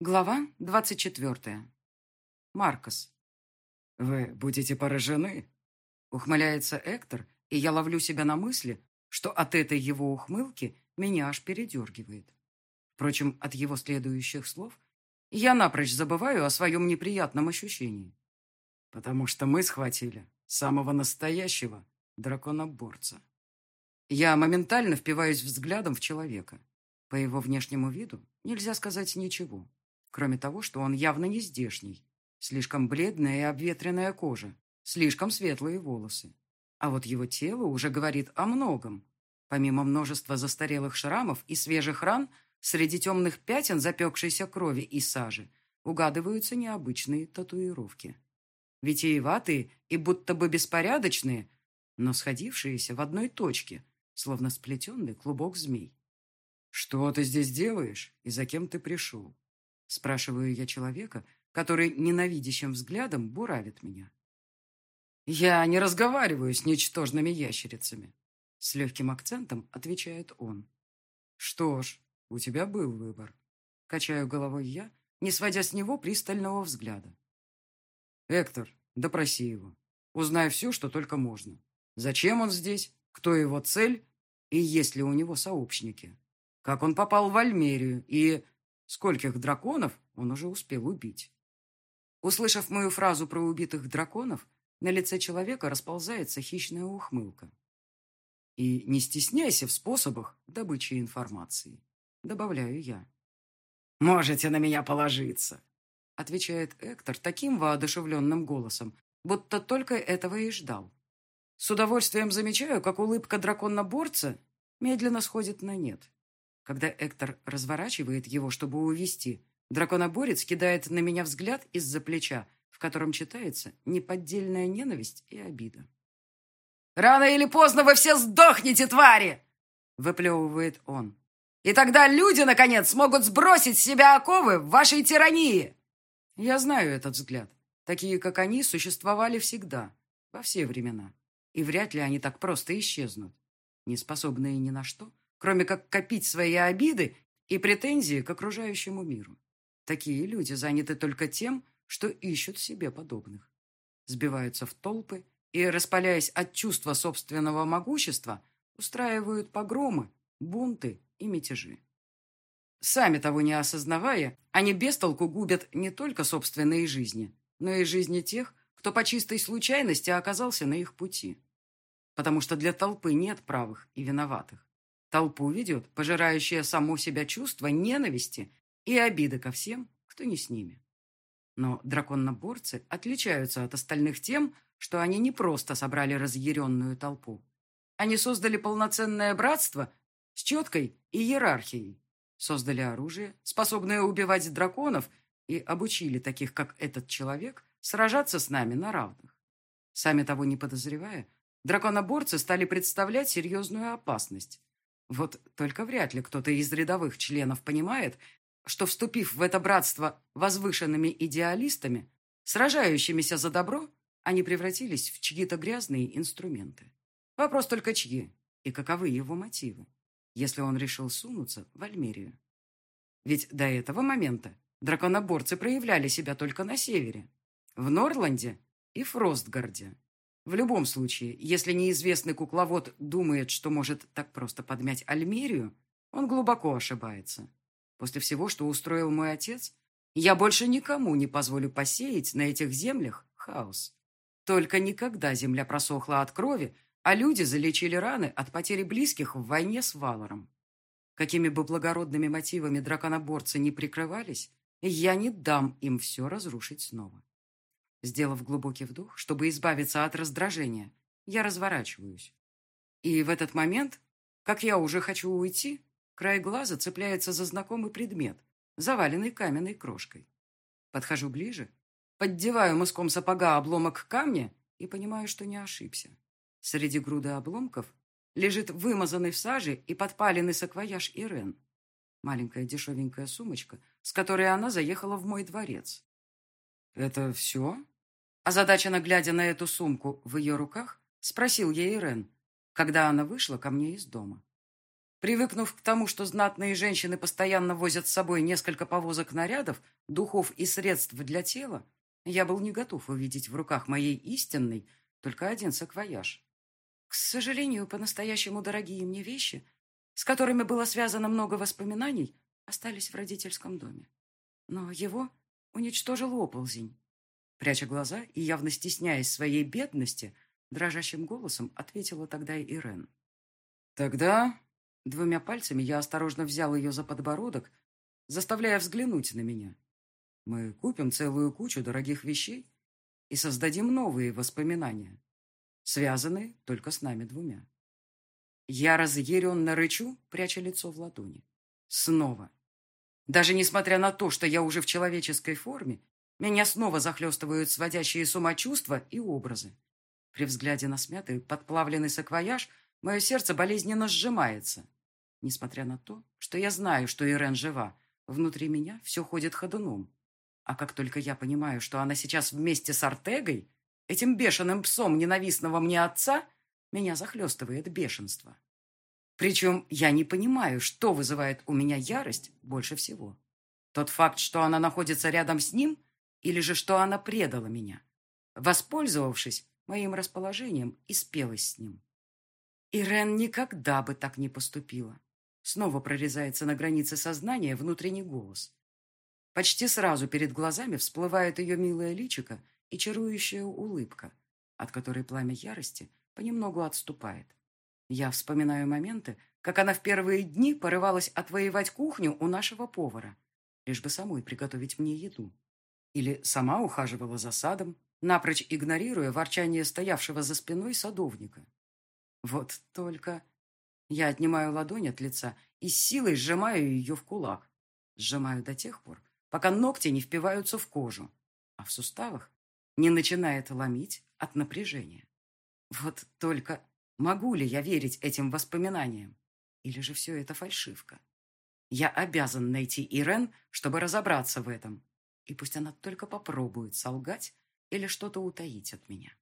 Глава двадцать четвертая. Маркос. «Вы будете поражены?» Ухмыляется Эктор, и я ловлю себя на мысли, что от этой его ухмылки меня аж передергивает. Впрочем, от его следующих слов я напрочь забываю о своем неприятном ощущении. «Потому что мы схватили самого настоящего драконоборца». Я моментально впиваюсь взглядом в человека. По его внешнему виду нельзя сказать ничего, кроме того, что он явно не здешний. Слишком бледная и обветренная кожа, слишком светлые волосы. А вот его тело уже говорит о многом. Помимо множества застарелых шрамов и свежих ран, среди темных пятен запекшейся крови и сажи угадываются необычные татуировки. Витиеватые и будто бы беспорядочные, но сходившиеся в одной точке – словно сплетенный клубок змей. «Что ты здесь делаешь и за кем ты пришел?» Спрашиваю я человека, который ненавидящим взглядом буравит меня. «Я не разговариваю с ничтожными ящерицами», — с легким акцентом отвечает он. «Что ж, у тебя был выбор», — качаю головой я, не сводя с него пристального взгляда. «Эктор, допроси его. Узнай все, что только можно. Зачем он здесь кто его цель и есть ли у него сообщники, как он попал в Альмерию и скольких драконов он уже успел убить. Услышав мою фразу про убитых драконов, на лице человека расползается хищная ухмылка. И не стесняйся в способах добычи информации, добавляю я. «Можете на меня положиться», — отвечает Эктор таким воодушевленным голосом, будто только этого и ждал. С удовольствием замечаю, как улыбка драконоборца медленно сходит на нет. Когда Эктор разворачивает его, чтобы увести, драконоборец кидает на меня взгляд из-за плеча, в котором читается неподдельная ненависть и обида. «Рано или поздно вы все сдохнете, твари!» — выплевывает он. «И тогда люди, наконец, смогут сбросить с себя оковы вашей тирании!» Я знаю этот взгляд. Такие, как они, существовали всегда, во все времена и вряд ли они так просто исчезнут, не способные ни на что, кроме как копить свои обиды и претензии к окружающему миру. Такие люди заняты только тем, что ищут себе подобных. Сбиваются в толпы и, распаляясь от чувства собственного могущества, устраивают погромы, бунты и мятежи. Сами того не осознавая, они без толку губят не только собственные жизни, но и жизни тех, кто по чистой случайности оказался на их пути потому что для толпы нет правых и виноватых. Толпу ведет пожирающее само себя чувство ненависти и обиды ко всем, кто не с ними. Но драконноборцы отличаются от остальных тем, что они не просто собрали разъяренную толпу. Они создали полноценное братство с четкой иерархией, создали оружие, способное убивать драконов, и обучили таких, как этот человек, сражаться с нами на равных. Сами того не подозревая, драконоборцы стали представлять серьезную опасность. Вот только вряд ли кто-то из рядовых членов понимает, что, вступив в это братство возвышенными идеалистами, сражающимися за добро, они превратились в чьи-то грязные инструменты. Вопрос только чьи и каковы его мотивы, если он решил сунуться в Альмерию. Ведь до этого момента драконоборцы проявляли себя только на севере, в Норланде и Фростгарде. В любом случае, если неизвестный кукловод думает, что может так просто подмять Альмерию, он глубоко ошибается. После всего, что устроил мой отец, я больше никому не позволю посеять на этих землях хаос. Только никогда земля просохла от крови, а люди залечили раны от потери близких в войне с Валором. Какими бы благородными мотивами драконоборцы не прикрывались, я не дам им все разрушить снова. Сделав глубокий вдох, чтобы избавиться от раздражения, я разворачиваюсь. И в этот момент, как я уже хочу уйти, край глаза цепляется за знакомый предмет, заваленный каменной крошкой. Подхожу ближе, поддеваю мыском сапога обломок камня и понимаю, что не ошибся. Среди груды обломков лежит вымазанный в саже и подпаленный саквояж Ирен. Маленькая дешевенькая сумочка, с которой она заехала в мой дворец. «Это все?» Озадаченно глядя на эту сумку в ее руках, спросил ей Ирен, когда она вышла ко мне из дома. Привыкнув к тому, что знатные женщины постоянно возят с собой несколько повозок нарядов, духов и средств для тела, я был не готов увидеть в руках моей истинной только один саквояж. К сожалению, по-настоящему дорогие мне вещи, с которыми было связано много воспоминаний, остались в родительском доме. Но его уничтожил оползень. Пряча глаза и явно стесняясь своей бедности, дрожащим голосом ответила тогда Ирен. «Тогда...» Двумя пальцами я осторожно взял ее за подбородок, заставляя взглянуть на меня. «Мы купим целую кучу дорогих вещей и создадим новые воспоминания, связанные только с нами двумя». Я разъяренно рычу, пряча лицо в ладони. Снова. Даже несмотря на то, что я уже в человеческой форме, меня снова захлестывают сводящие с ума чувства и образы. При взгляде на смятый, подплавленный саквояж мое сердце болезненно сжимается. Несмотря на то, что я знаю, что Ирен жива, внутри меня все ходит ходуном. А как только я понимаю, что она сейчас вместе с Артегой, этим бешеным псом ненавистного мне отца, меня захлестывает бешенство. Причем я не понимаю, что вызывает у меня ярость больше всего. Тот факт, что она находится рядом с ним, или же что она предала меня, воспользовавшись моим расположением и спелась с ним. Ирен никогда бы так не поступила. Снова прорезается на границе сознания внутренний голос. Почти сразу перед глазами всплывает ее милое личико и чарующая улыбка, от которой пламя ярости понемногу отступает. Я вспоминаю моменты, как она в первые дни порывалась отвоевать кухню у нашего повара, лишь бы самой приготовить мне еду. Или сама ухаживала за садом, напрочь игнорируя ворчание стоявшего за спиной садовника. Вот только... Я отнимаю ладонь от лица и силой сжимаю ее в кулак. Сжимаю до тех пор, пока ногти не впиваются в кожу, а в суставах не начинает ломить от напряжения. Вот только могу ли я верить этим воспоминаниям? Или же все это фальшивка? Я обязан найти Ирен, чтобы разобраться в этом. И пусть она только попробует солгать или что-то утаить от меня.